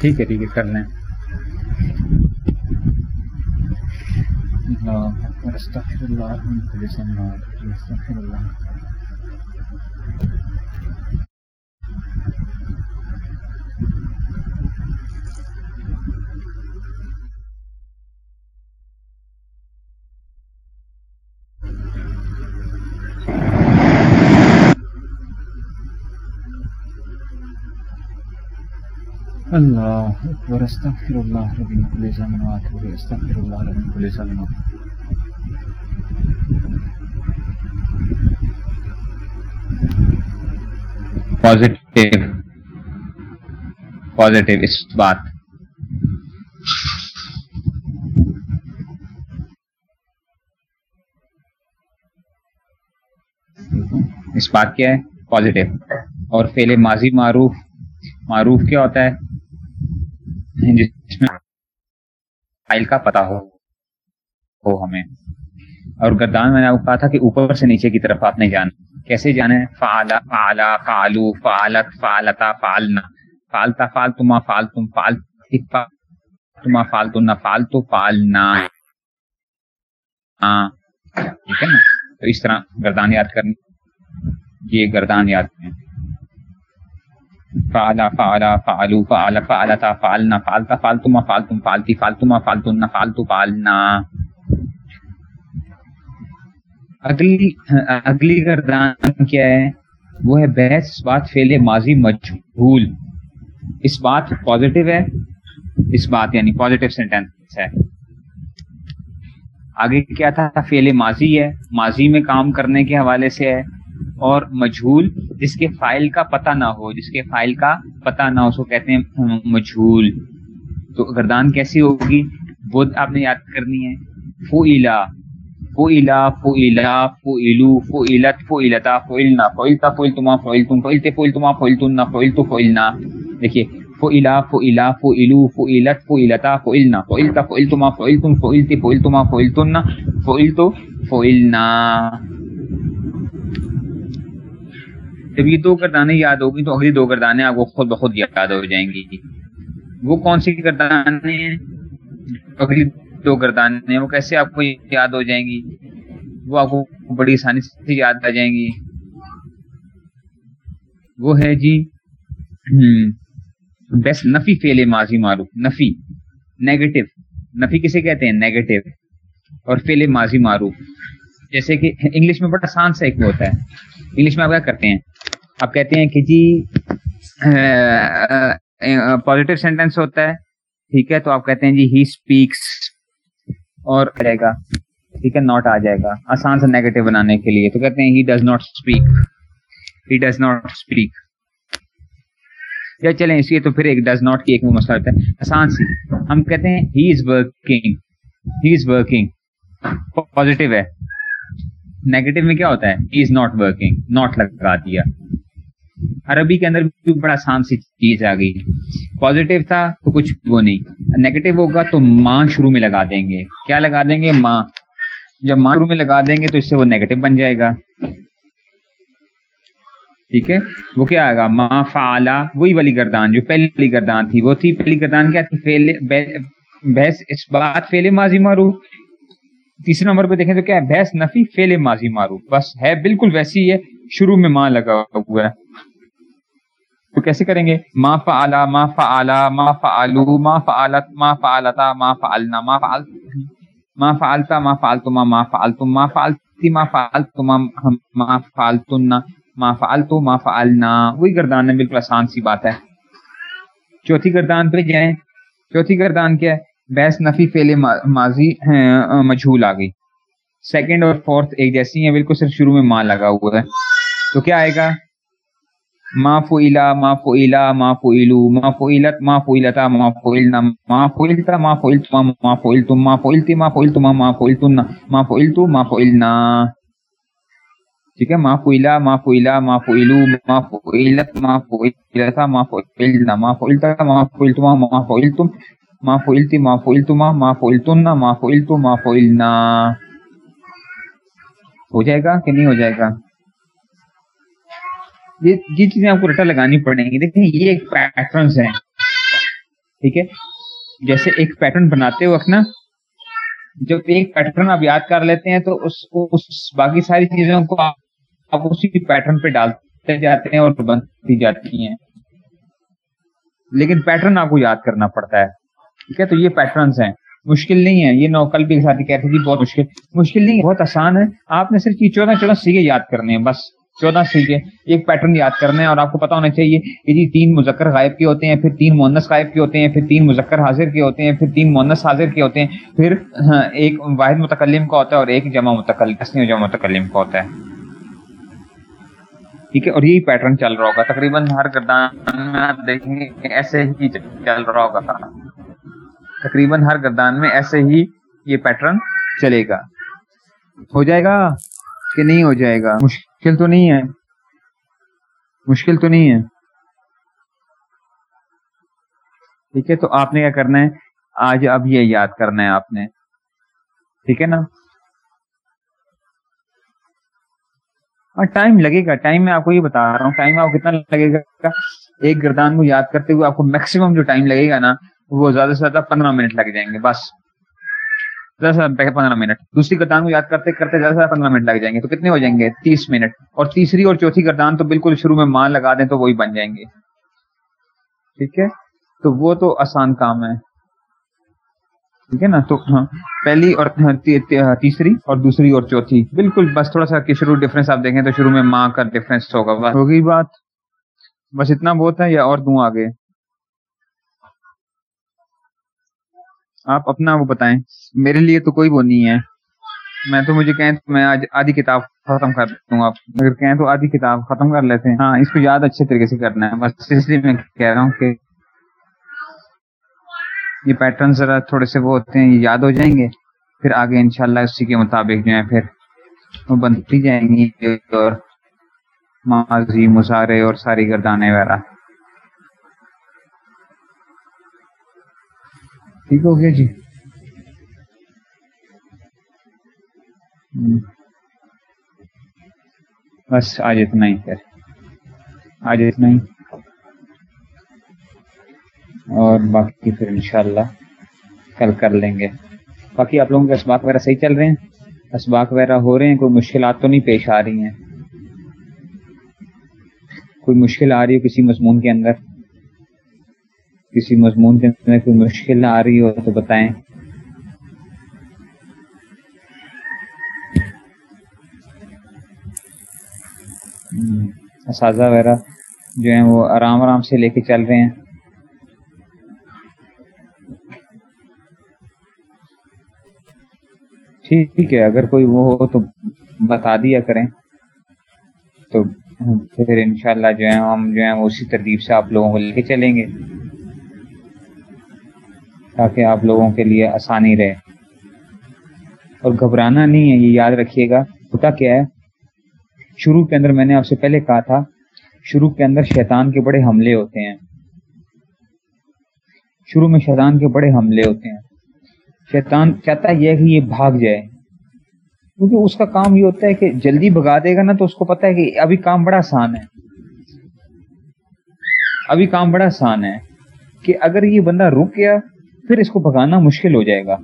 ٹھیک ہے ٹھیک ہے کر لیں اللہ استغفر اللہ من كل ذنب استغفر اللہ۔ اللہ اکبر استغفر اللہ رب من كل ذنب واتوب استغفر اللہ رب من كل ذنب. پازیٹیو پازیٹیو اس بات اس بات کیا ہے پازیٹیو اور فیل ماضی معروف معروف کیا ہوتا ہے جس میں فائل کا پتا ہو ہو ہمیں۔ اور گردان میں نے آپ کو کہا تھا کہ اوپر سے نیچے کی طرف آپ نہیں جانا۔ کیسے جانے فعلا فعلا فعلو، فعلت، فعلتا، فعلنا۔ فعلتا، فعلتما، فعلتم فعلتی فعلتما، فعلتنا، فعلتو، فعلنا۔ ہاں ٹھیک ہے نا؟ تو اس طرح گردان یاد کرنی۔ یہ گردان یاد کریں فعلا فعلا فعلو فعلا فعلتا فعلنا فعلتا فعلتما فعلتم فعلتی فعلتما فعلتنا فعلتو، فعلنا. اگلی اگلی گردان کیا ہے؟ وہ ہے بحث، بات فیل ماضی مجھول۔ اس بات پازیٹیو ہے؟ اس بات یعنی پازیٹیو سینٹینس ہے۔ آگے کیا تھا؟ فیل ماضی ہے۔ ماضی میں کام کرنے کے حوالے سے ہے۔ اور مجھول جس کے فائل کا پتہ نہ ہو، جس کے فائل کا پتہ نہ ہو، اس کو کہتے ہیں مجھول۔ تو گردان کیسی ہوگی؟ وہ آپ نے یاد کرنی ہے۔ فو الا فو الا فو الا فو الو فو علت فو فو النا فو التا فو التما فو التم فو التے فو التما فو التنا فو فو النا دیکھیے فو الا فو الا فو الو فو علت فو علتا فو النا فو التا فو التما فو التم فو التے فو التما فو التنا فو التو فو النا جب یہ دو گردانیں یاد ہوگی تو اگلی دو گردانیں آپ کو خود بخود یاد ہو جائیں گی۔ وہ کون سی گردانیں ہیں؟ اگلی دو گردانیں وہ کیسے آپ کو یاد ہو جائیں گی؟ وہ آپ کو بڑی آسانی سے یاد آ جائیں گی۔ وہ ہے جی بیس نفی فیل ماضی معروف، نفی نیگیٹو نفی کسے کہتے ہیں؟ نیگیٹو اور فیل ماضی معروف۔ جیسے کہ انگلش میں بڑا آسان سا ایک ہوتا ہے۔ انگلش میں آپ کیا کرتے ہیں؟ آپ کہتے ہیں کہ جی پازیٹیو سینٹینس ہوتا ہے، ٹھیک ہے؟ تو آپ کہتے ہیں جی ہی اسپیکس اور جائے گا، ٹھیک ہے؟ ناٹ آ جائے گا، آسان سے نیگیٹو بنانے کے لیے۔ تو کہتے ہیں ہی does not speak he does not speak یا چلیں، اس لیے تو پھر ایک ڈز ناٹ کی ایک مسئلہ ہوتا ہے۔ آسان سی۔ ہم کہتے ہیں he is working he is working positive ہے۔ نیگیٹو میں کیا ہوتا ہے؟ He is not working not لگا دیا۔ عربی کے اندر بھی بڑا آسان سی چیز آ گئی۔ پازیٹیو تھا تو کچھ وہ نہیں۔ نیگیٹو ہوگا تو ماں شروع میں لگا دیں گے۔ کیا لگا دیں گے؟ ماں۔ جب ماں شروع میں لگا دیں گے تو اس سے وہ نیگیٹو بن جائے گا۔ ٹھیک ہے؟ وہ کیا آئے گا؟ ماں فعلا، وہی والی گردان جو پہلی والی گردان تھی، وہ تھی۔ پہلی گردان کیا تھی؟ بحث، اس بات فیل ماضی معروف تیسرے نمبر پہ دیکھیں تو کیا ہے؟ بحث نفی فیل ماضی معروف بس ہے، بالکل ویسی ہے۔ شروع میں ماں لگا ہوا ہے۔ تو کیسے کریں گے؟ ما فعلا ما فعلا، ما فعلو، ما فعلت، ما فعلتا، ما فعلنا، ما فعلت. ما فعلتا، ما فعلتما، ما فعلتم، ما فعلتی، ما فعلتما، ما فعلتن، ما فعلتو، ما فعلنا. وہی گردان ہے، بالکل آسان سی بات ہے۔ چوتھی گردان پہ جائیں۔ چوتھی گردان کیا ہے؟ بحث نفی فیل ماضی مجھول آ گئی۔ سیکنڈ اور فورتھ ایک جیسی ہیں، بالکل صرف شروع میں ماں لگا ہوا ہے۔ تو کیا آئے گا؟ ما فعلا ما فعلا، ما فعلو ما فعلت، ما فعلتا، ما فعلنا، ما فعلتا، ما فعلتما، ما فعلتم، ما فعلتی ما فعلتما، ما فعلتن ما فعلتو، ما فعلنا. ٹھیک ہے؟ ما فعلا ما فعلا، ما فعلو، ما فعلت، ما فعلتا، ما فعلنا، ما فعلتا، ما فعلتما، ما فعلتم، ما فعلتی، ما فعلتما، ما فعلتن ما فعلتو، ما فعلنا. ہو جائے گا کہ نہیں ہو جائے گا؟ یہ چیزیں آپ کو رٹا لگانی پڑیں گی۔ دیکھیں، یہ ایک پیٹرنس ہیں۔ ٹھیک ہے؟ جیسے ایک پیٹرن بناتے وقت نا، جب ایک پیٹرن آپ یاد کر لیتے ہیں تو اس اس باقی ساری چیزوں کو آپ اسی پیٹرن پہ ڈالتے جاتے ہیں اور بنتی جاتی ہیں۔ لیکن پیٹرن آپ کو یاد کرنا پڑتا ہے۔ ٹھیک ہے؟ تو یہ پیٹرنس ہیں۔ مشکل نہیں ہے۔ یہ نوکل بھی ساتھ کہتے جی بہت مشکل مشکل نہیں ہے، بہت آسان ہے۔ آپ نے صرف یہ چودہ چودہ سیگے یاد کرنے ہیں، بس۔ چودہ سیگے ایک پیٹرن یاد کرنے ہیں اور آپ کو پتا ہونا چاہیے کہ جی تین مذکر غائب کے ہوتے ہیں، پھر تین مونس غائب کے ہوتے ہیں، پھر تین مذکر حاضر کے ہوتے ہیں، پھر تین مونس حاضر کے ہوتے ہیں، پھر ہاں، ایک واحد متکلم کا ہوتا ہے اور ایک جمع متکلم جمع متکلم کا ہوتا ہے۔ ٹھیک ہے، اور یہی پیٹرن چل رہا ہوگا۔ تقریباً ہر گردان میں آپ دیکھیں گے ایسے ہی چل رہا ہوگا۔ تقریباً ہر گردان میں ایسے ہی یہ پیٹرن چلے گا۔ ہو جائے گا کہ نہیں ہو جائے گا؟ مشکل۔ تو نہیں ہے۔ مشکل تو نہیں ہے۔ ٹھیک ہے، تو آپ نے کیا کرنا ہے؟ آج اب یہ یاد کرنا ہے آپ نے۔ ٹھیک ہے نا؟ اور ٹائم لگے گا۔ ٹائم میں آپ کو یہ بتا رہا ہوں، ٹائم آپ کو کتنا لگے گا؟ ایک گردان کو یاد کرتے ہوئے آپ کو میکسیمم جو ٹائم لگے گا نا، وہ زیادہ سے زیادہ پندرہ منٹ لگ جائیں گے، بس۔ زیادہ سے پندرہ منٹ۔ دوسری گردان کو یاد کرتے کرتے زیادہ سے پندرہ منٹ لگ جائیں گے۔ تو کتنے ہو جائیں گے؟ تیس منٹ۔ اور تیسری اور چوتھی گردان تو بالکل شروع میں مان لگا دیں تو وہی بن جائیں گے۔ ٹھیک ہے؟ تو وہ تو آسان کام ہے۔ ٹھیک ہے نا؟ تو ہاں پہلی اور ہاں، ہاں، تیسری اور دوسری اور چوتھی۔ بالکل بس تھوڑا سا شروع ڈفرینس آپ دیکھیں تو شروع میں ماں کا ڈفرینس ہوگا، بس۔ ہوگی بات۔ بس اتنا بہت ہے یا اور دوں آگے؟ آپ اپنا وہ بتائیں۔ میرے لیے تو کوئی وہ نہیں ہے۔ میں تو مجھے کہیں تو میں آج آدھی کتاب ختم کر دوں آپ۔ اگر کہیں تو آدھی کتاب ختم کر لیتے ہیں۔ ہاں اس کو یاد اچھے طریقے سے کرنا ہے۔ بس اس لیے میں کہہ رہا ہوں کہ یہ پیٹرن ذرا تھوڑے سے وہ ہوتے ہیں، یہ یاد ہو جائیں گے۔ پھر آگے انشاءاللہ اسی کے مطابق جو ہے پھر وہ بنتی جائیں گی اور ماضی مسارے اور ساری گردانے وغیرہ۔ ٹھیک ہو گیا جی؟ بس آج اتنا ہی پھر آج اتنا ہی۔ اور باقی پھر انشاءاللہ کل کر لیں گے۔ باقی آپ لوگوں کے اسباق وغیرہ صحیح چل رہے ہیں؟ اسباق وغیرہ ہو رہے ہیں؟ کوئی مشکلات تو نہیں پیش آ رہی ہیں؟ کوئی مشکل آ رہی ہے کسی مضمون کے اندر؟ کسی مضمون کے اندر کوئی مشکل آ رہی ہو تو بتائیں۔ اساتذہ وغیرہ جو ہیں وہ آرام آرام سے لے کے چل رہے ہیں۔ ٹھیک ہے، اگر کوئی وہ ہو تو بتا دیا کریں۔ تو پھر انشاءاللہ جو ہے ہم جو ہے اسی ترتیب سے آپ لوگوں کو لے کے چلیں گے۔ تاکہ آپ لوگوں کے لیے آسانی رہے۔ اور گھبرانا نہیں ہے، یہ یاد رکھیے گا۔ ہوتا کیا ہے؟ شروع کے اندر میں نے آپ سے پہلے کہا تھا، شروع کے اندر شیطان کے بڑے حملے ہوتے ہیں۔ شروع میں شیطان کے بڑے حملے ہوتے ہیں۔ شیطان چاہتا یہ کہ یہ بھاگ جائے۔ کیونکہ اس کا کام یہ ہوتا ہے کہ جلدی بھگا دے گا نا تو اس کو پتا ہے کہ ابھی کام بڑا آسان ہے۔ ابھی کام بڑا آسان ہے کہ اگر یہ بندہ رک گیا پھر اس کو بھگانا مشکل ہو جائے گا۔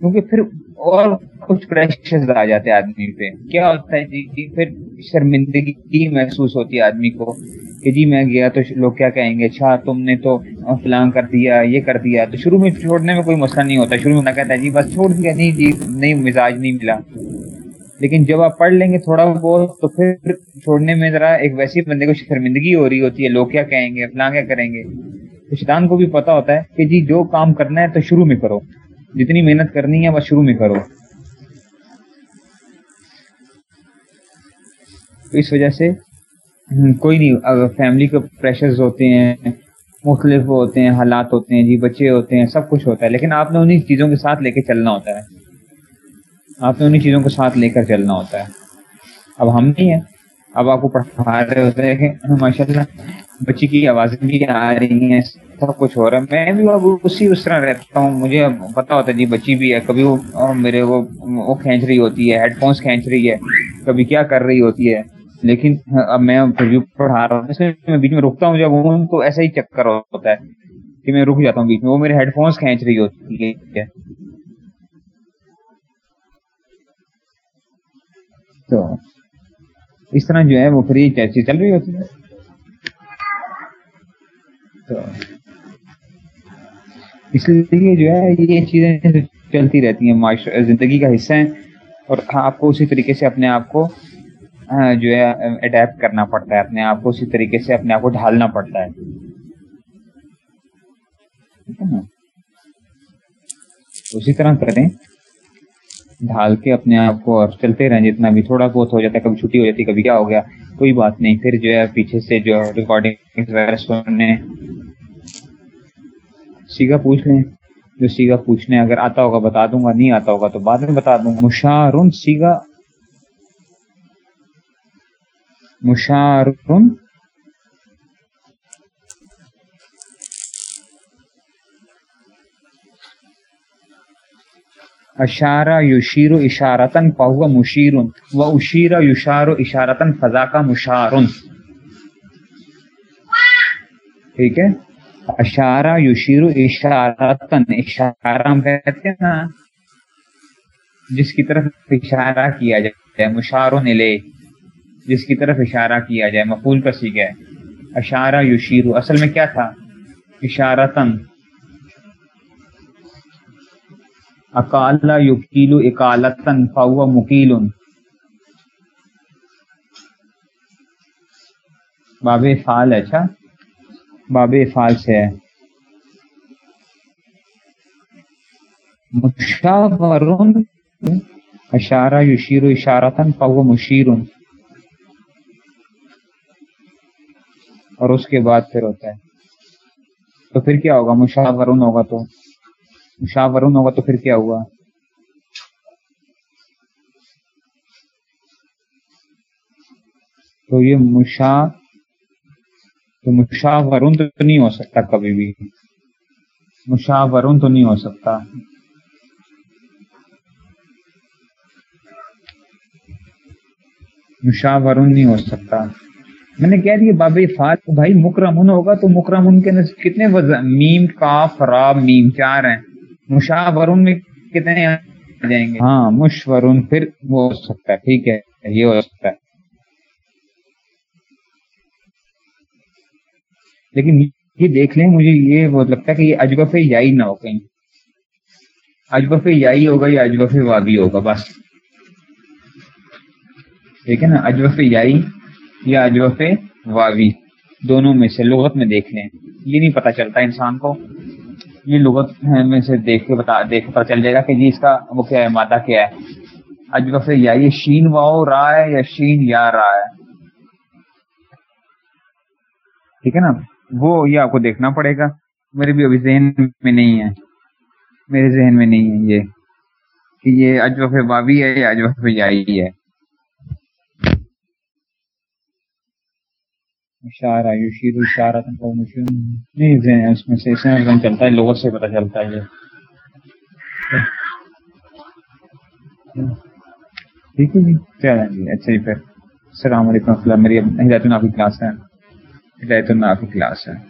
کیونکہ پھر اور کچھ پریشر آ جاتے آدمی پہ۔ کیا ہوتا ہے جی؟ جی پھر شرمندگی محسوس ہوتی ہے آدمی کو کہ جی میں گیا تو لوگ کیا کہیں گے؟ اچھا تم نے تو فلان کر دیا، یہ کر دیا۔ تو شروع میں چھوڑنے میں کوئی مسئلہ نہیں ہوتا۔ شروع میں نہ کہتا ہے جی بس چھوڑ دیا۔ نہیں جی نہیں، مزاج نہیں ملا۔ لیکن جب آپ پڑھ لیں گے تھوڑا بہت تو پھر چھوڑنے میں ذرا ایک ویسی بندے کو شرمندگی ہو رہی ہوتی ہے۔ لوگ کیا کہیں گے؟ فلاں کیا کریں گے؟ تو شیطان کو بھی پتا ہوتا ہے کہ جی جو کام کرنا ہے تو شروع میں کرو۔ جتنی محنت کرنی ہے بس شروع میں کرو۔ تو اس وجہ سے کوئی نہیں فیملی کے پریشرز ہوتے ہیں، مختلف ہوتے ہیں، حالات ہوتے ہیں جی بچے ہوتے ہیں، سب کچھ ہوتا ہے۔ لیکن آپ نے انہیں چیزوں کے ساتھ لے کے چلنا ہوتا ہے۔ آپ نے انہیں چیزوں کو ساتھ لے کر چلنا ہوتا ہے۔ اب ہم نہیں ہیں۔ اب آپ کو پڑھا رہے ہوتے ہیں کہ ماشاء اللہ بچی کی آوازیں بھی آ رہی ہیں سب کچھ ہو رہا ہے۔ میں بھی اب اسی اس طرح رہتا ہوں۔ مجھے پتا ہوتا ہے جی بچی بھی ہے۔ کبھی وہ میرے وہ وہ کھینچ رہی ہوتی ہے، ہیڈ فونس کھینچ رہی ہے۔ کبھی کیا کر رہی ہوتی ہے۔ لیکن اب میں پڑھا رہا ہوں۔ اس میں بیچ میں رکتا ہوں۔ جب ہوں تو ایسا ہی چکر ہوتا ہے کہ میں رک جاتا ہوں بیچ میں۔ وہ میرے ہیڈ فونس کھینچ رہی ہوتی ہے۔ تو اس طرح جو ہے وہ پھر یہ چیز چل رہی ہوتی ہے۔ تو اس لیے جو ہے یہ چیزیں چلتی رہتی ہیں زندگی کا حصہ ہیں اور ہاں، آپ کو اسی طریقے سے اپنے آپ کو جو ہے اڈیپٹ کرنا پڑتا ہے، اپنے آپ کو اسی طریقے سے اپنے آپ کو ڈھالنا پڑتا ہے۔ اسی طرح کریں۔ ڈھال کے اپنے آپ کو اور چلتے رہیں، جتنا بھی تھوڑا بہت ہو جاتا ہے، کبھی چھٹی ہو جاتی ہے کبھی کیا ہو گیا کوئی بات نہیں، پھر جو ہے پیچھے سے جو ریکارڈنگ وغیرہ سننے۔ سیگا پوچھ لیں۔ جو سیگا پوچھنے اگر آتا ہوگا بتا دوں گا، نہیں آتا ہوگا تو بعد میں بتا دوں۔ گا مشارن سیگا۔ مشارن اشارہ یوشیر اشارتن پہو مشیر و اشیر یوشار اشارتن فضا کا مشارن ٹھیک ہے؟ اشارہ یوشیر اشارتن اشارہ ہم کہتے ہیں نا، جس کی طرف اشارہ کیا جائے مشارن لے جس کی طرف اشارہ کیا جائے مقول کا سیکھ ہے۔ اشارہ یوشیر اصل میں کیا تھا؟ اشارتن اکالا یقیلو اکالتن فاو مکیل باب فال اچھا باب فال سے ہے۔ مشاورن، اشارہ یشیر اشارتن فاو مشیر اور اس کے بعد پھر ہوتا ہے۔ تو پھر کیا ہوگا؟ مشاورن ہوگا تو۔ مشاورن ہوگا تو پھر کیا ہوا؟ تو یہ مشا، تو مشاورن تو نہیں ہو سکتا کبھی بھی۔ مشاورن تو نہیں ہو سکتا۔ مشاورن نہیں ہو سکتا۔ میں نے کہہ دیا باب فات بھائی مکرمن ہوگا تو مکرمن کے کتنے وزن میم کاف را میم چار ہیں؟ مشاورن میں کتنے آ جائیں گے؟ ہاں مشورن پھر وہ ہو سکتا ہے، ٹھیک ہے، یہ ہو سکتا ہے۔ لیکن یہ دیکھ لیں، مجھے یہ بہت لگتا ہے کہ یہ اجبف یائی نہ ہو کہیں۔ اجبف یائی ہوگا یا اجبف وابی ہوگا، بس۔ ٹھیک ہے نا؟ اجبف یائی یا اجبف واوی دونوں میں سے لغت میں دیکھ لیں۔ یہ نہیں پتا چلتا انسان کو۔ یہ لغت میں سے دیکھ کے بتا دیکھ پتا چل جائے گا کہ جی اس کا وہ کیا ہے، مادہ کیا ہے۔ اجوف یا یہ شین واؤ را ہے یا شین یا را ہے۔ ٹھیک ہے نا؟ وہ یہ آپ کو دیکھنا پڑے گا۔ میرے بھی ابھی ذہن میں نہیں ہے۔ میرے ذہن میں نہیں ہے یہ کہ یہ اجوف بابی ہے یا اجوف یائی ہے۔ اشارہ یشیر اشارہ نہیں اس میں سے اس میں چلتا ہے، لوگوں سے پتہ چلتا ہے یہ۔ ٹھیک ہے جی چلیں جی؟ اچھا جی پھر۔ السلام علیکم میری ہدایت النافی کلاس ہے۔ ہدایت النافی کلاس ہے۔